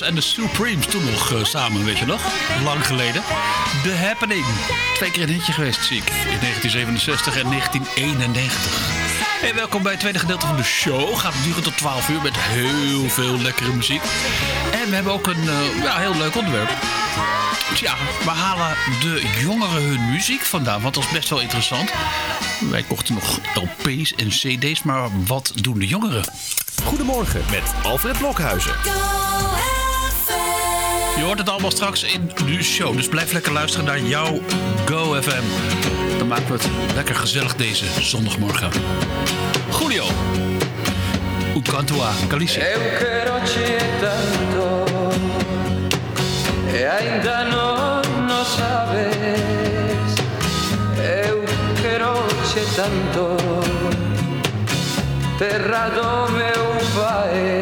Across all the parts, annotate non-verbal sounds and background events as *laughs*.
en de Supremes toen nog uh, samen, weet je nog? Lang geleden. The Happening. Twee keer een hitje geweest, zie ik. In 1967 en 1991. Hey, welkom bij het tweede gedeelte van de show. Gaat duren tot 12 uur met heel veel lekkere muziek. En we hebben ook een uh, ja, heel leuk onderwerp. Tja, we halen de jongeren hun muziek vandaan, want dat is best wel interessant. Wij kochten nog LP's en CD's, maar wat doen de jongeren? Goedemorgen met Alfred Blokhuizen. Je hoort het allemaal straks in de show. Dus blijf lekker luisteren naar jouw Go FM. Dan maken we het lekker gezellig deze zondagmorgen. Julio. Un canto Calice. E ainda non sabes Eu quero tanto Terra meu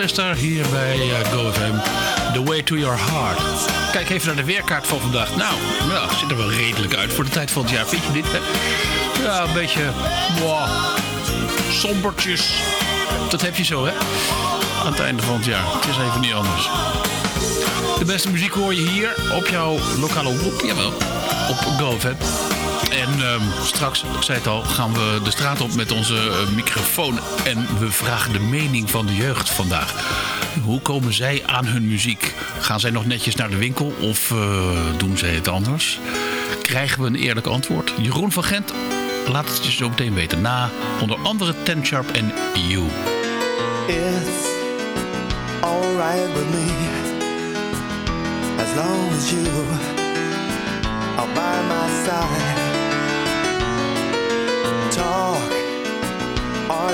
Hier bij eh, GoFM. The Way to Your Heart. Kijk even naar de weerkaart van vandaag. Nou, het ziet er wel redelijk uit voor de tijd van het jaar. Vind je dit? Hè? Ja, een beetje wow, sombertjes. Dat heb je zo, hè? Aan het einde van het jaar. Het is even niet anders. De beste muziek hoor je hier op jouw lokale omroep. Jawel, op GoFM. En ehm, straks, ik zei het al, gaan we de straat op met onze eh, microfoon. En we vragen de mening van de jeugd vandaag. Hoe komen zij aan hun muziek? Gaan zij nog netjes naar de winkel of eh, doen zij het anders? Krijgen we een eerlijk antwoord? Jeroen van Gent laat het je zo meteen weten. Na onder andere Ten Sharp en You. It's alright with me as long as you are by my side.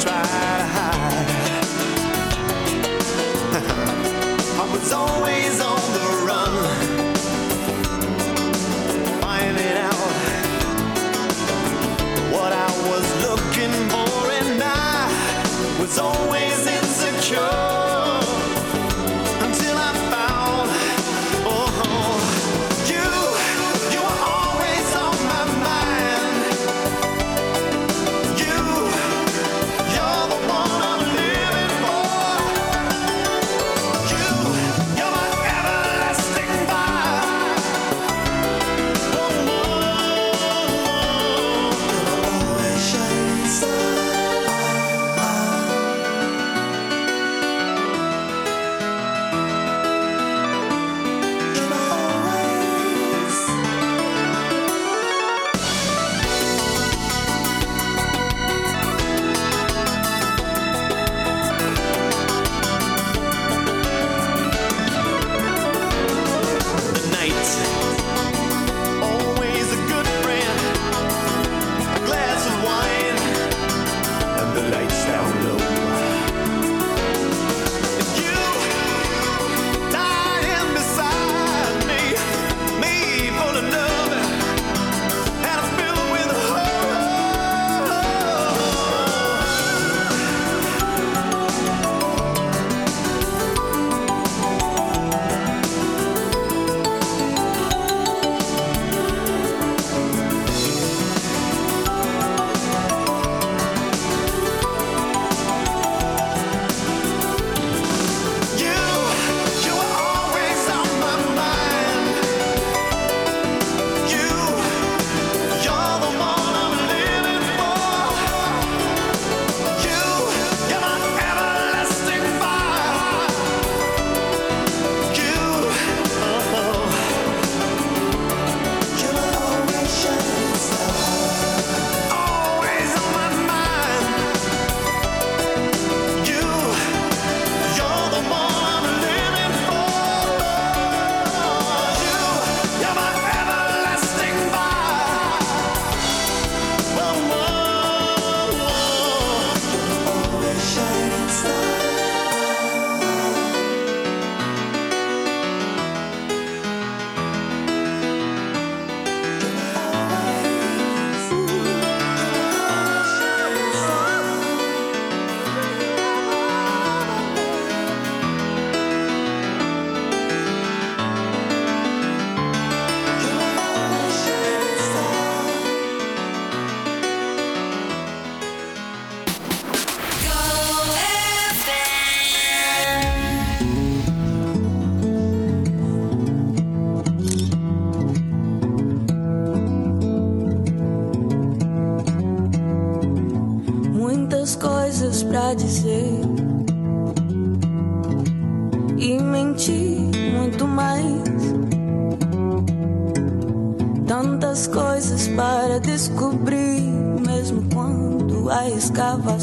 Try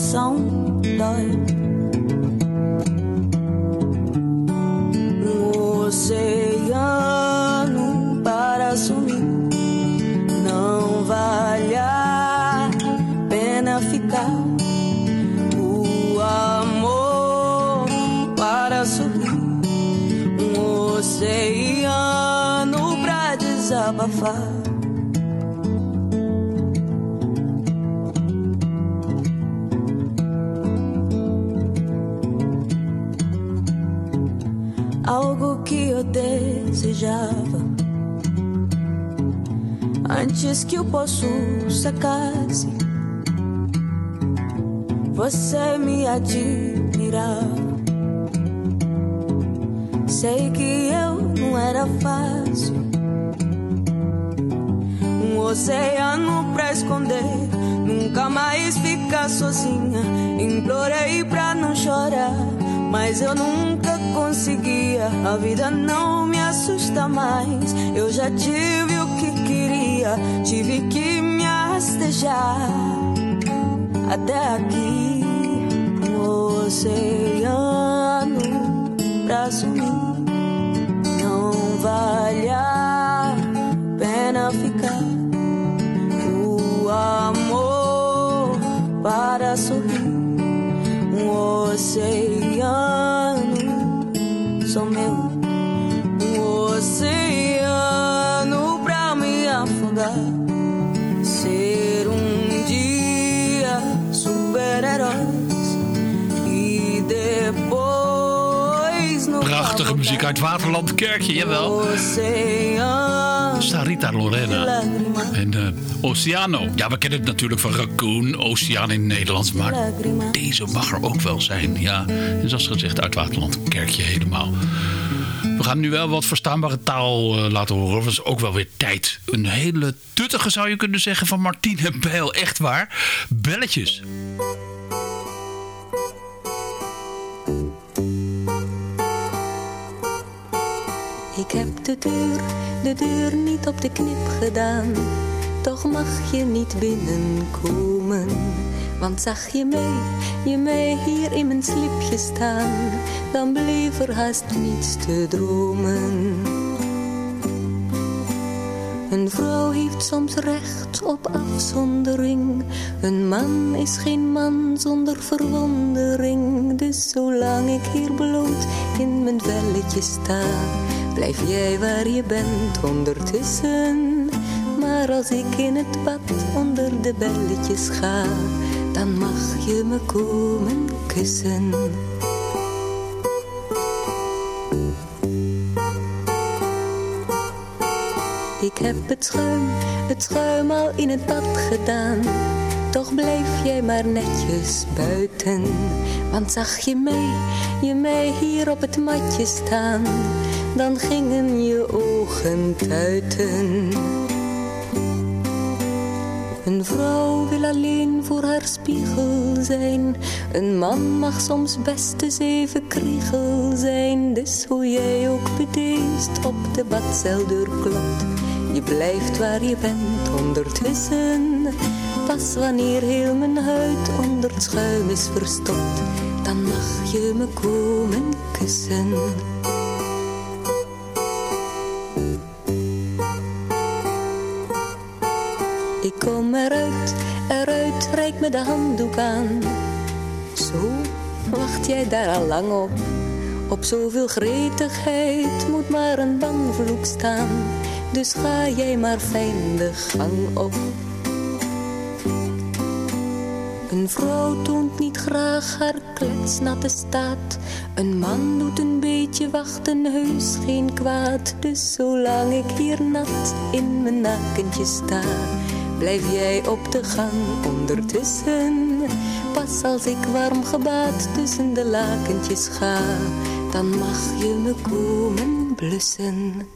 Song. dói. Poço secasse. Você me admirava. Sei que eu não era fácil. Um oceano pra esconder. Nunca mais ficar sozinha. Implorei pra não chorar. Mas eu nunca conseguia. A vida não me assusta mais. Eu já tive o que queria. Tive que rastejar. Até aqui. Um oceano pra sumir. Não vale a pena ficar. Muziek uit Waterland Kerkje, jawel. Sarita Lorena. En eh, Oceano. Ja, we kennen het natuurlijk van Raccoon, Oceaan in het Nederlands. Maar deze mag er ook wel zijn. Ja, en zoals gezegd, uit Waterland Kerkje helemaal. We gaan nu wel wat verstaanbare taal eh, laten horen. Dat is ook wel weer tijd. Een hele tuttige zou je kunnen zeggen van Martine Bijl. Echt waar. Belletjes. Ik heb de deur, de deur niet op de knip gedaan. Toch mag je niet binnenkomen. Want zag je mij, je mij hier in mijn slipje staan, dan bleef er haast niets te dromen. Een vrouw heeft soms recht op afzondering. Een man is geen man zonder verwondering. Dus zolang ik hier bloot in mijn velletje sta, blijf jij waar je bent ondertussen. Maar als ik in het bad onder de belletjes ga, dan mag je me komen kussen. Ik heb het schuim, het schuim al in het bad gedaan. Toch blijf jij maar netjes buiten. Want zag je mij, je mij hier op het matje staan, dan gingen je ogen tuiten. Een vrouw wil alleen voor haar spiegel zijn. Een man mag soms best eens even kriegel zijn. Dus hoe jij ook bedeesd op de badceldeur klopt. Je blijft waar je bent ondertussen. Pas wanneer heel mijn huid onder het schuim is verstopt. Dan mag je me komen kussen. Kom eruit, eruit, reik me de handdoek aan. Zo, wacht jij daar al lang op? Op zoveel gretigheid moet maar een banvloek staan. Dus ga jij maar fijn de gang op. Een vrouw toont niet graag haar kletsnatte staat. Een man doet een beetje wachten, heus geen kwaad. Dus zolang ik hier nat in mijn nakentje sta, blijf jij op de gang ondertussen. Pas als ik warm gebaad tussen de lakentjes ga, dan mag je me komen blussen.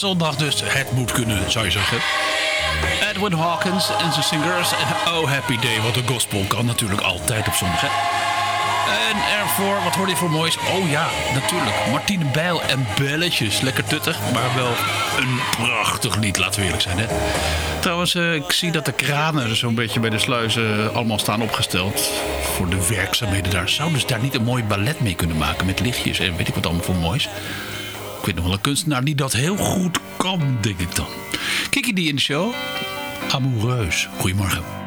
Zondag, dus het moet kunnen, zou je zeggen. Edwin Hawkins en zijn singers. En Oh Happy Day, wat de gospel kan natuurlijk altijd op zondag. En ervoor, wat hoorde je voor moois? Oh ja, natuurlijk. Martine Bijl en Belletjes. Lekker tuttig, maar wel een prachtig lied, laten we eerlijk zijn. Hè? Trouwens, eh, ik zie dat de kranen zo'n beetje bij de sluizen allemaal staan opgesteld. Voor de werkzaamheden daar. Zouden ze daar niet een mooi ballet mee kunnen maken met lichtjes en weet ik wat allemaal voor moois? Ik weet nog wel een kunstenaar die dat heel goed kan, denk ik dan. Kiki die in de show. Amoureus. Goedemorgen.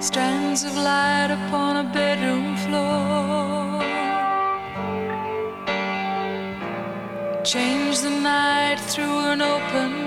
strands of light upon a bedroom floor. Change the night through an open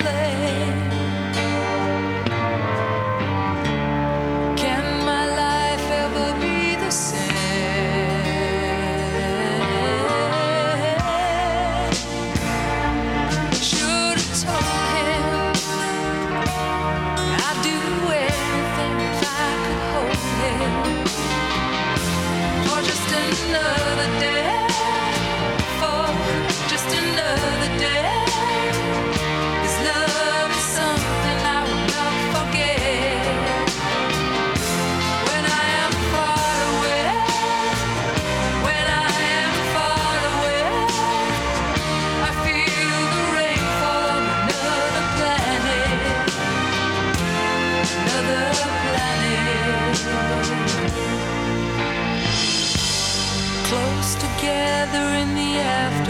play.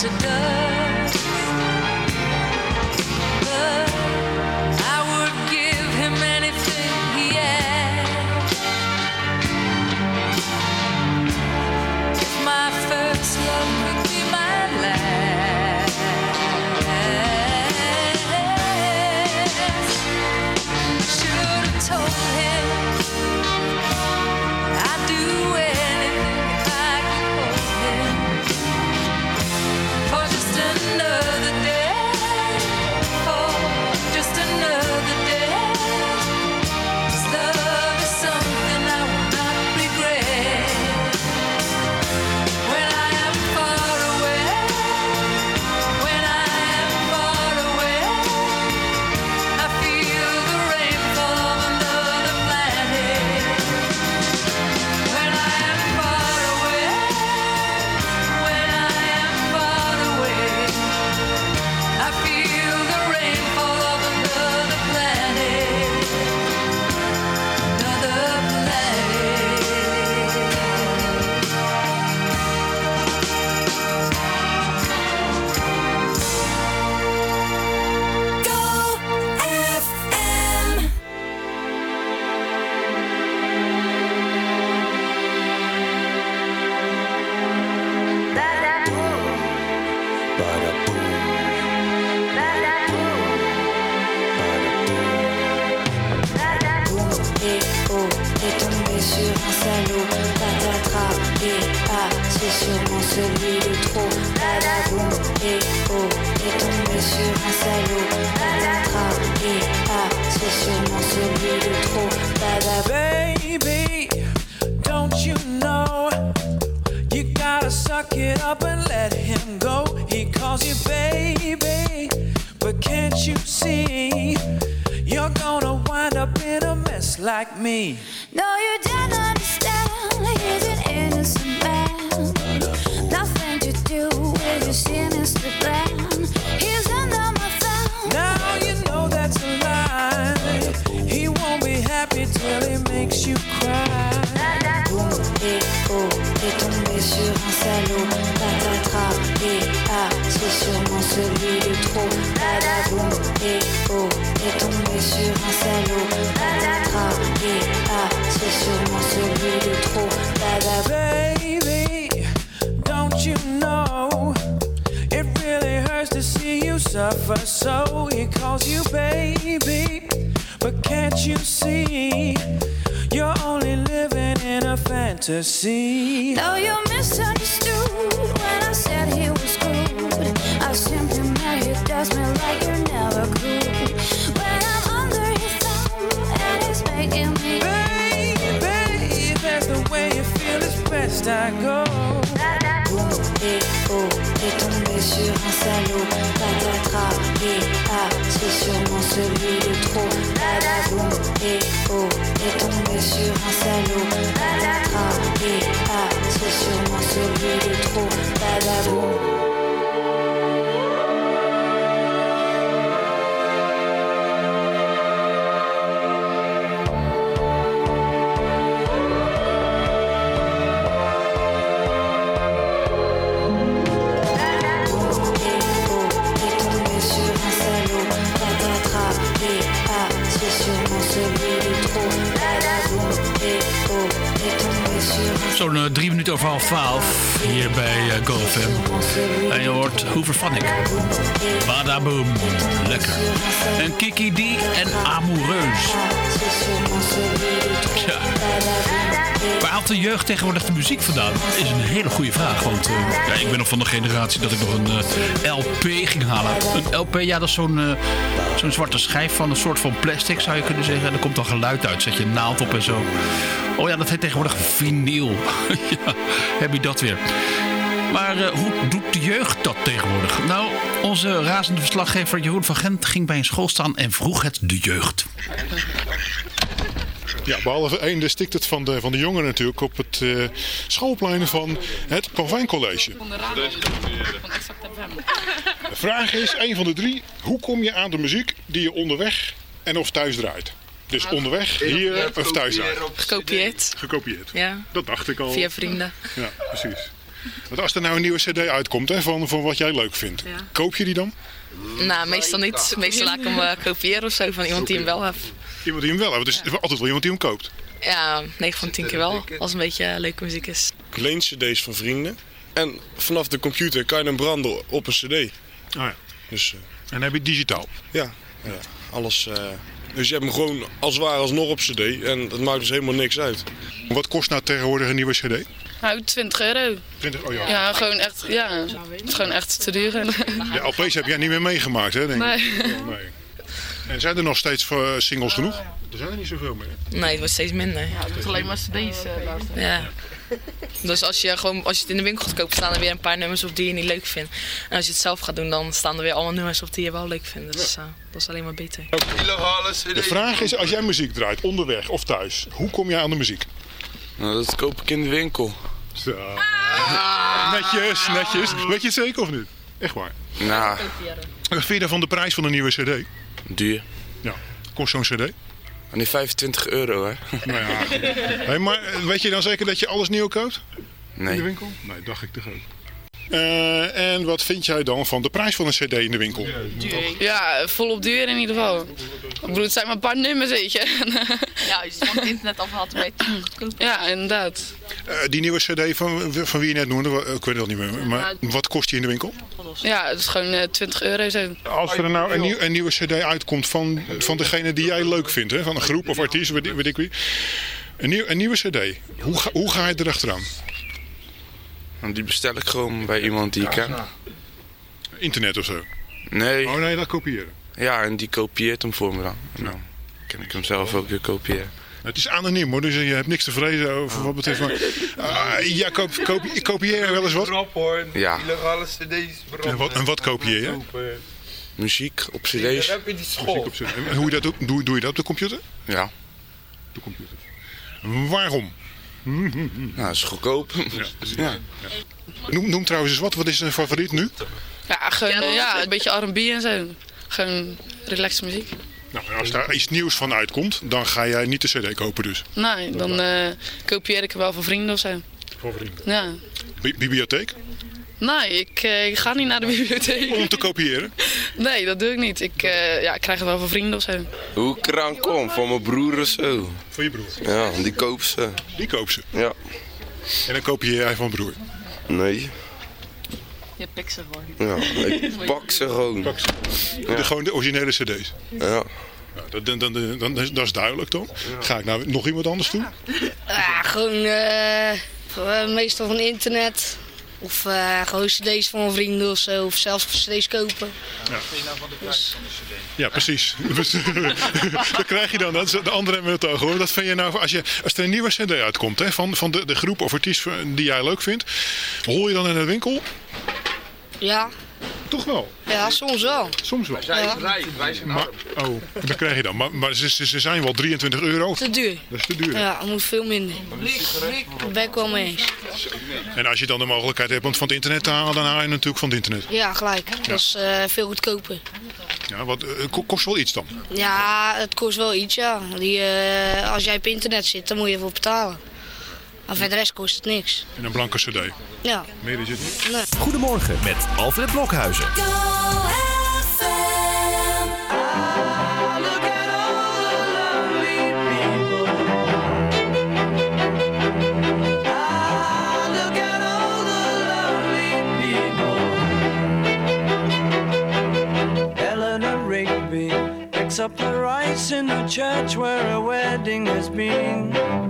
to dust. Like me? No, you don't understand. He's an innocent man. Nothing to do with your sinister plan. He's under my thumb. Now you know that's a lie. He won't be happy till he makes you cry. Et oh, est tombé sur un salaud, patatras, et ah, c'est sûrement celui de trop. Badaboum, et suffer? So he calls you baby, but can't you see you're only living in a fantasy? No, you misunderstood when I said he was good. I simply meant he does me like you never could. When I'm under his thumb and he's making me. Baby, that's the way you feel. It's best I go. Un salaud, patatras, et c'est sûrement celui de trop. Badaboum, et oh, est tombé sur un salaud, patatras, et c'est sûrement celui de trop. Badaboum. Oh. Zo'n eh, drie minuten over half twaalf hier bij uh, GoFM. En je hoort Hoover Vanik. Badaboom. Lekker. En Kiki D en Amoureus. Tja. Waar haalt de jeugd tegenwoordig de muziek vandaan? Is een hele goede vraag. Want eh, ja, ik ben nog van de generatie dat ik nog een eh, LP ging halen. Een LP, ja, dat is zo'n eh, zo'n zwarte schijf van een soort van plastic, zou je kunnen zeggen. En er komt dan geluid uit. Zet je een naald op en zo. Oh ja, dat heet tegenwoordig vinyl. *laughs* ja, heb je dat weer. Maar eh, hoe doet de jeugd dat tegenwoordig? Nou, onze razende verslaggever Jeroen van Gent ging bij een school staan en vroeg het de jeugd. Ja, behalve één, stikt het van de, van de jongeren natuurlijk op het eh, schoolplein van het Convijncollege. De vraag is, één van de drie, hoe kom je aan de muziek die je onderweg en of thuis draait? Dus onderweg, hier of thuis? Gekopieerd. Gekopieerd. Ja, Dat dacht ik al. via vrienden. Ja, precies. Want als er nou een nieuwe cd uitkomt hè, van, van wat jij leuk vindt, Ja. koop je die dan? Nou, meestal niet. Meestal laat ik hem eh, kopiëren of zo van iemand die hem wel heeft. Iemand die hem wel heeft. Het is altijd wel iemand die hem koopt. Ja, 9 van 10 keer wel. Als het een beetje eh, leuke muziek is. Ik leen cd's van vrienden. En vanaf de computer kan je hem branden op een cd. Oh ja. Dus En dan heb je digitaal. ja, ja alles... eh, dus je hebt hem gewoon als het ware alsnog op cd. En dat maakt dus helemaal niks uit. Wat kost nou tegenwoordig een nieuwe cd? Nou, 20 euro. 20, oh ja. Ja, gewoon echt, ja, het is gewoon echt te duur. De LP's heb jij niet meer meegemaakt, hè? Denk ik. Nee. nee. En zijn er nog steeds eh, singles genoeg? Er zijn er niet zoveel meer. Nee, het wordt steeds minder. Ja, het is alleen maar cd's uh, luisteren. Ja. *laughs* Dus als je, gewoon, als je het in de winkel gaat kopen, staan er weer een paar nummers op die je niet leuk vindt. En als je het zelf gaat doen, dan staan er weer allemaal nummers op die je wel leuk vindt. Dus eh, dat is alleen maar beter. De vraag is, als jij muziek draait, onderweg of thuis, hoe kom jij aan de muziek? Nou, dat koop ik in de winkel. Zo. Netjes, netjes. Weet je het zeker of niet? Echt waar. Nou, Wat vind je van de prijs van een nieuwe cd? duur. Ja. Kost zo'n cd? En die 25 euro, hè? Nou ja. Hey, maar weet je dan zeker dat je alles nieuw koopt? In de Nee. winkel? Nee, dacht ik toch ook. Eh, en wat vind jij dan van de prijs van een cd in de winkel? Ja, volop duur in ieder geval. Ik bedoel, het zijn maar een paar nummers, weet je. *laughs* Ja, als je het van het internet afhaalt, ben je goedkoop. Ja, inderdaad. Eh, die nieuwe cd van, van wie je net noemde, ik weet het niet meer, maar wat kost die in de winkel? Ja, het is gewoon eh, 20 euro zo. Als er nou een, nieuw, een nieuwe cd uitkomt van, van degene die jij leuk vindt, hè? van een groep of artiest, weet, ik- weet ik wie. Een, nieuw, een nieuwe cd, hoe ga, hoe ga je erachteraan? En die bestel ik gewoon bij iemand die ik ken. Internet of zo? Nee. Oh nee, dat kopiëren. Ja, en die kopieert hem voor me dan. Nou, kan ik hem zelf ook weer kopiëren. Het is anoniem hoor, dus je hebt niks te vrezen over wat betreft. Maar, ah, ja, koop, koop, kopieer wel eens wat? hoor. Ja. Illegale cd's. En wat, en wat kopieer je? Muziek op cd's. heb je die school. Muziek op z'n- En hoe je dat doet, doe, doe je dat op de computer? Ja. De computer. Waarom? Nou, dat is goedkoop. Ja. Noem, noem trouwens eens wat, wat is een favoriet nu? Ja, gewoon ja, een beetje R&B en zo. Gewoon relaxed muziek. Nou, als daar iets nieuws van uitkomt, dan ga jij niet de cd kopen dus. Nee, dan eh kopieer ik hem wel voor vrienden of zo. Voor vrienden. Ja. Bi- bibliotheek? Nee, ik, eh, ik ga niet naar de bibliotheek. Om te kopiëren? Nee, dat doe ik niet. Ik, eh, ja, ik krijg het wel voor vrienden of zo. Hoe ik eraan kom, van mijn broer of zo. Voor je broer? Ja, die koopt ze. Die koop ze. Ja. En dan kopieer jij van broer. Nee. Je pikt ze gewoon. Ja, ik pak ze gewoon. De, gewoon de originele cd's. Ja. Nou, dan, dan, dan, dan, dat is duidelijk dan. Ga ik nou nog iemand anders doen? Ja, gewoon eh, gewoon meestal van internet. Of eh, gewoon cd's van vrienden of zo. Of zelfs cd's kopen. Dus, Ja, precies. *laughs* *laughs* Dus, *laughs* dat krijg je dan. Dat is de andere hebben het hoor. Dat vind je nou, als, je, als er een nieuwe cd uitkomt hè, van, van de, de groep of artiest die jij leuk vindt, hol je dan in de winkel? ja, Toch wel. ja, soms wel. Soms wel. Ja. Rijk, wij zijn Maar, oh, dat krijg je dan. Maar, maar ze, ze ze zijn wel 23 euro. Te duur. Dat is te duur. Ja, dat moet veel minder. Daar ben ik wel mee eens. En als je dan de mogelijkheid hebt om het van het internet te halen, dan haal je het natuurlijk van het internet. Ja, gelijk. Dat is eh, veel goedkoper. Ja, wat, eh, ko- kost wel iets dan. Ja, het kost wel iets, ja. Die, eh, als jij op internet zit, dan moet je ervoor betalen. Maar voor de rest kost het niks. En een blanke cd. Ja. Meer is het niet. Nee. Goedemorgen met Alfred Blokhuizen. Eleanor Rigby picks up the rice in the church where a wedding has been.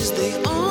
is the only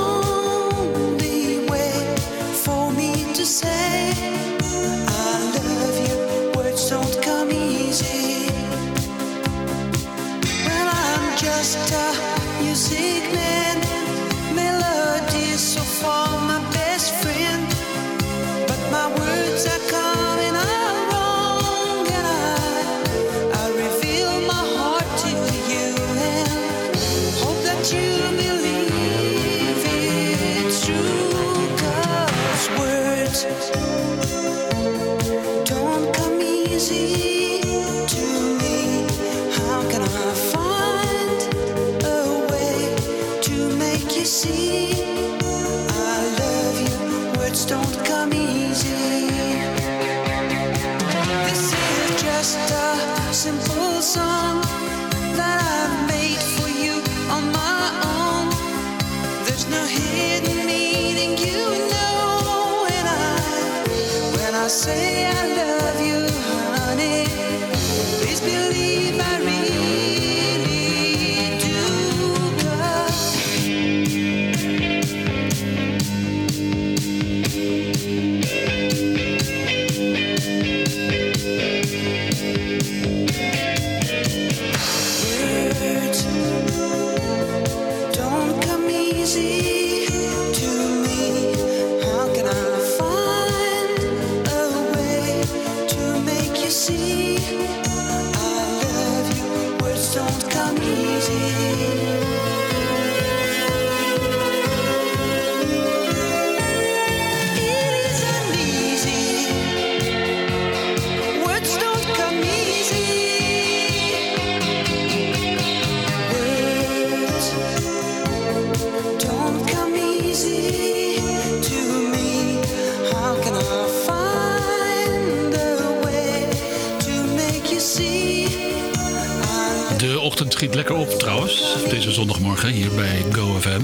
GoFM.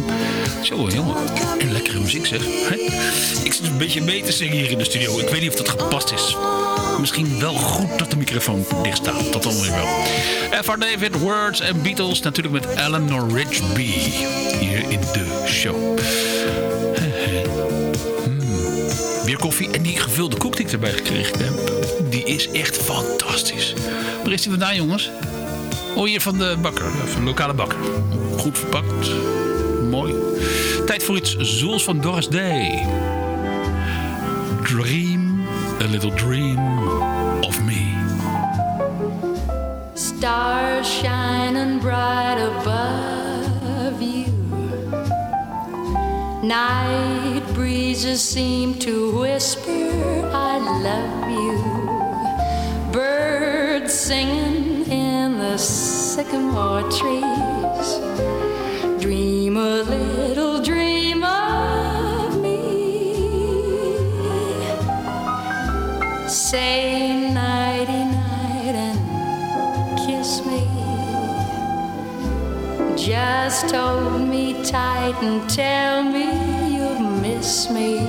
Zo jongen. En lekkere muziek zeg. Ik zit een beetje mee te zingen hier in de studio. Ik weet niet of dat gepast is. Misschien wel goed dat de microfoon dicht staat. Dat dan weer wel. Voor David, Words en Beatles natuurlijk met Eleanor Rigby. Hier in de show. Hmm. Weer koffie en die gevulde koek die ik erbij gekregen heb. Die is echt fantastisch. Waar is die vandaan jongens? Oh, hier van de bakker, van de lokale bakker. Goed verpakt. Mooi. Tijd voor iets zoels van Doris Day. Dream, a little dream of me. Stars shining bright above you. Night breezes seem to whisper, I love you. Birds singing in the sycamore trees. Just hold me tight and tell me you'll miss me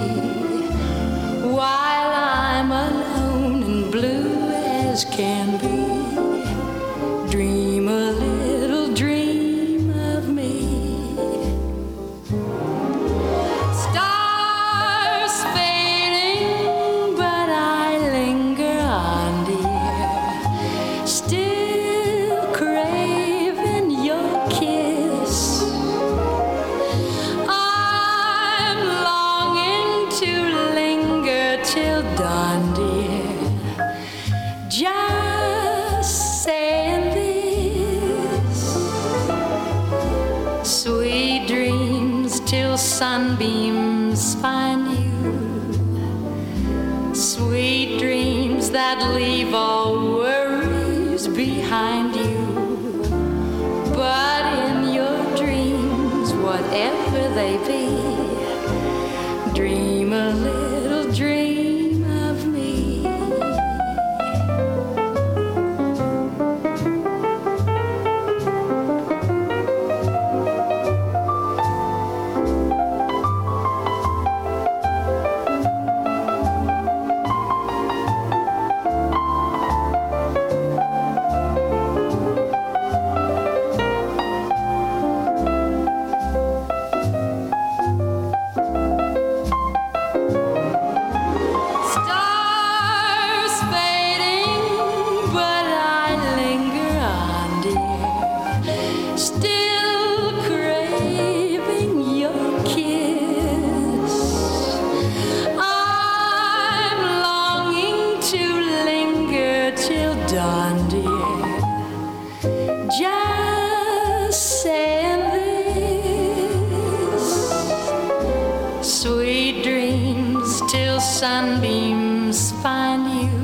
sunbeams find you.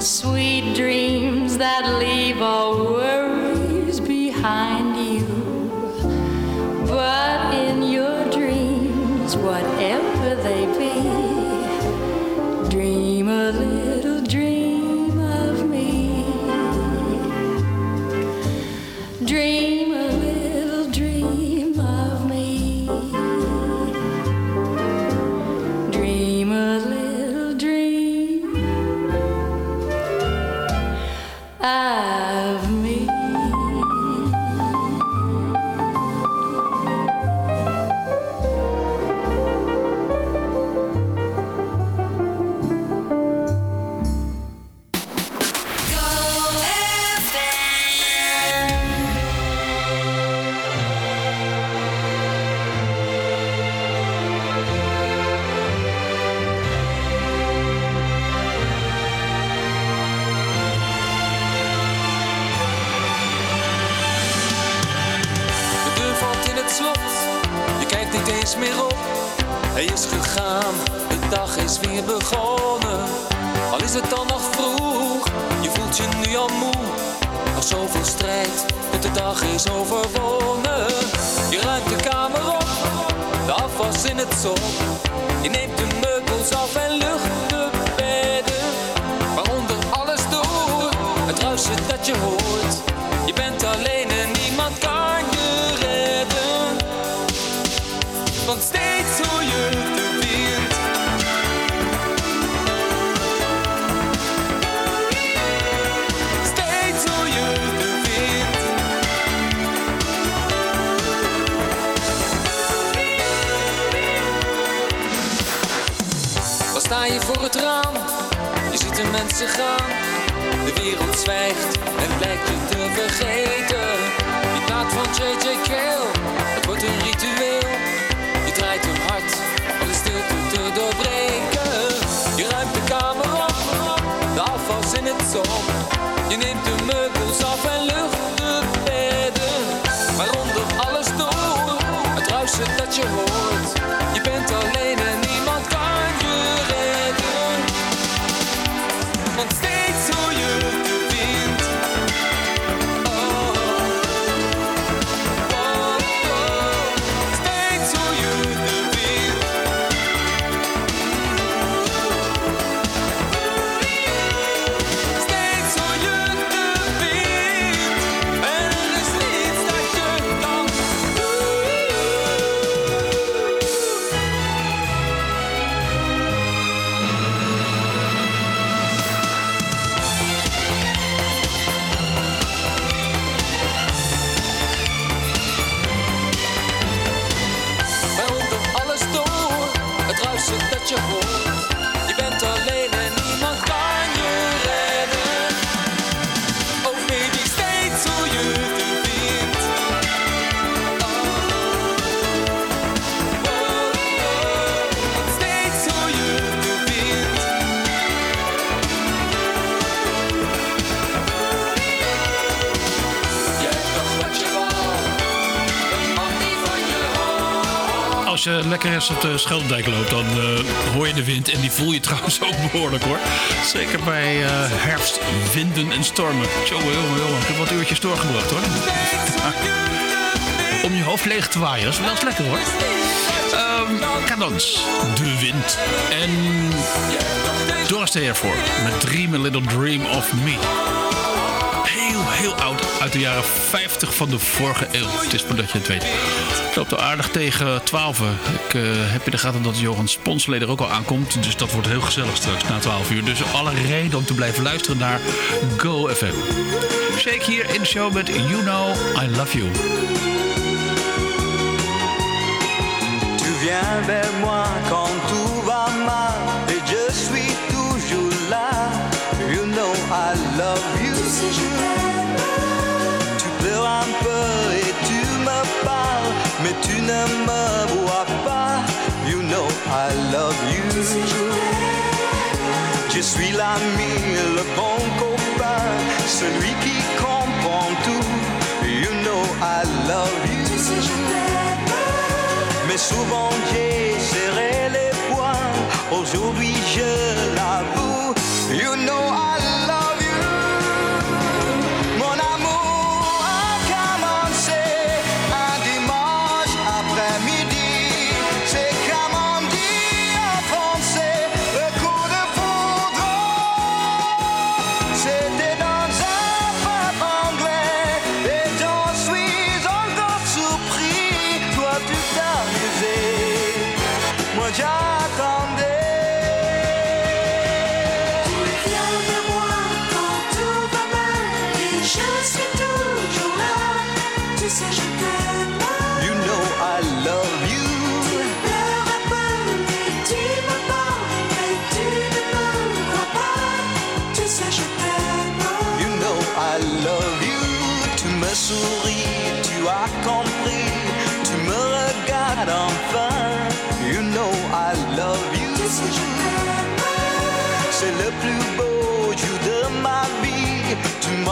Sweet dreams that leave all worries behind you. But in your dreams, whatever zon. Je neemt de meubels af en lucht sta je voor het raam, je ziet de mensen gaan. De wereld zwijgt en lijkt je te vergeten. Die plaat van J.J. Cale, het wordt een ritueel. Je draait hem hard om de stilte te doorbreken. Je ruimt de kamer op, de afwas in het zon. Je neemt de meubels af Eens op de Scheldijk loopt, dan eh, hoor je de wind. En die voel je *laughs* trouwens ook behoorlijk hoor. Zeker bij eh, herfst, winden en stormen. Jongen, jongen, jongen. Ik heb wat uurtjes doorgebracht hoor. Om je hoofd leeg te waaien, dat is wel lekker hoor. Cadans, de wind. En Doris de Airfor met Dream a Little Dream of Me. Heel, heel oud, uit de jaren 50 van de vorige eeuw. Het is voordat je het weet. Het loopt al aardig tegen 12. Ik eh, heb in de gaten dat Johan Sponsley ook al aankomt. Dus dat wordt heel gezellig straks na 12 uur. Dus alle reden om te blijven luisteren naar Go FM. Shake hier in de show met You Know I Love You. Tu viens vers moi quand tout va mal et je suis toujours là. You know I love you. Ne me vois pas. You know I love you. Je suis l'ami, le bon copain, celui qui comprend tout. You know I love you. Mais souvent j'ai serré les poings. Aujourd'hui je l'avoue. You know I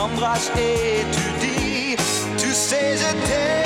Tu m'embrasses et tu dis, tu sais, je t'aime.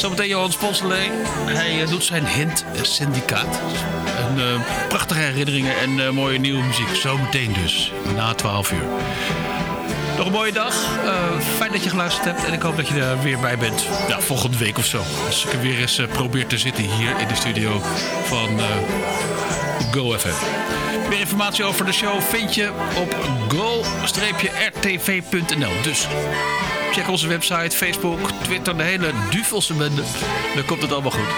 Zometeen Johan Sponselee. Hij eh, doet zijn hint eh, syndicaat. En, eh, prachtige herinneringen en mooie nieuwe muziek. Zometeen dus, na 12 uur. Nog een mooie dag. Fijn dat je geluisterd hebt. En ik hoop dat je er weer bij bent. Ja, volgende week of zo. Als ik er weer eens probeer te zitten hier in de studio van eh, Go FM. Meer informatie over de show vind je op go-rtv.nl. Dus check onze website, Facebook, Twitter, de hele duvelse bende. Dan komt het allemaal goed.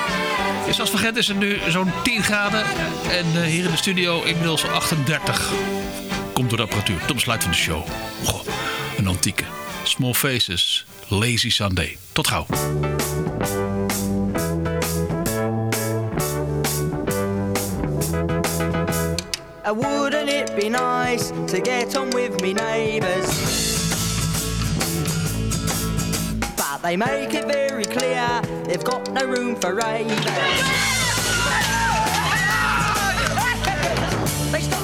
Dus als vergeten is het nu zo'n 10 graden. En eh, hier in de studio inmiddels 38. Komt door de apparatuur. Tot besluit van de show. Een antieke. Small Faces, Lazy Sunday. Tot gauw. Uh, wouldn't it be nice to get on with me neighbours? But they make it very clear they've got no room for ravers. *laughs* They stop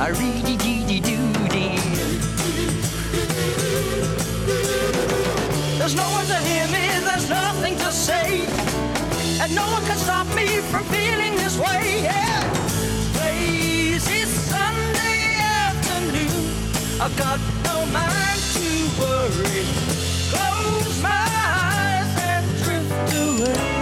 a reedy dee dee doo dee. There's no one to hear me, there's nothing to say, and no one can stop me from feeling this way. Yeah, lazy Sunday afternoon, I've got no mind to worry. Close my eyes and drift away.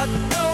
God knows.